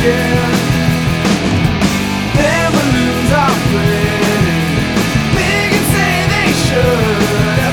Their balloons are pretty. Big and say they should.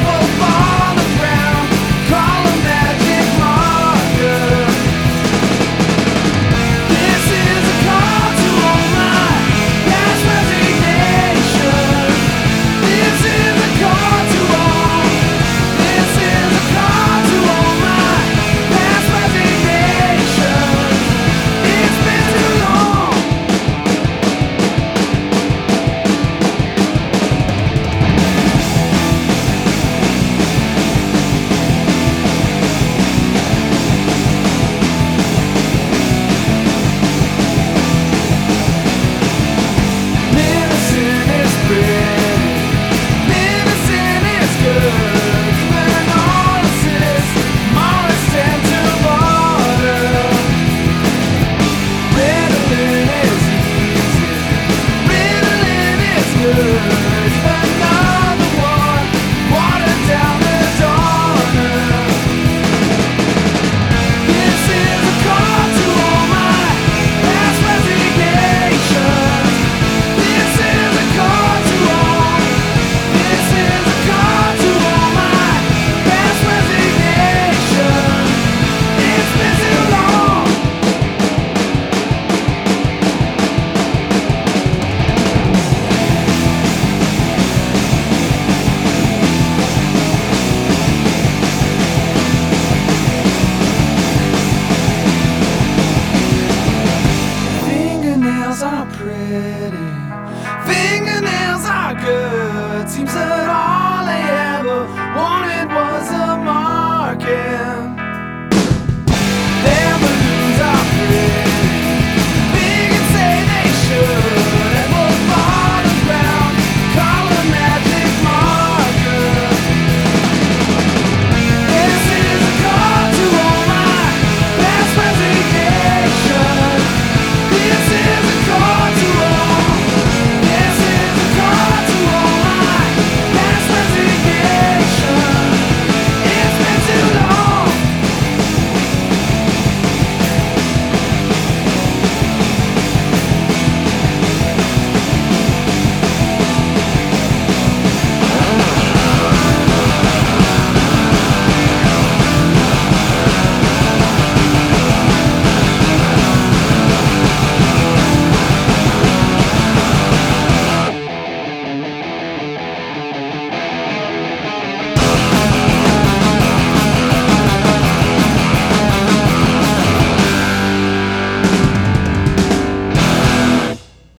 get it.